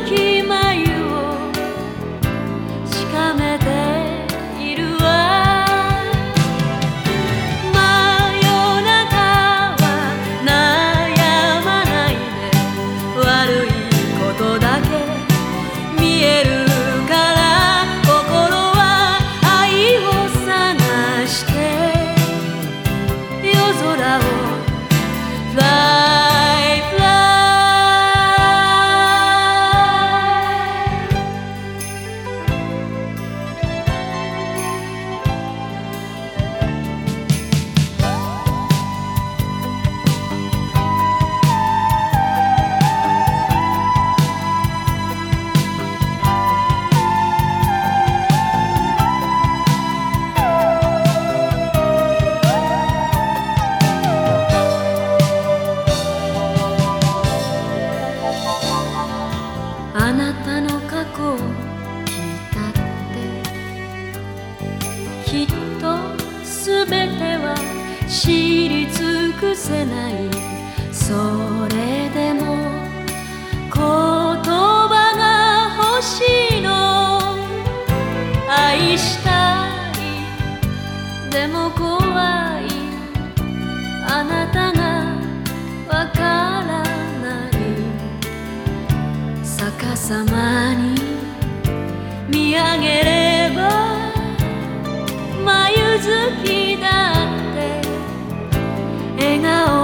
looking あなたの過去を聞いたって。きっと全ては知り尽くせない。それでもに見上げれば眉月だって笑顔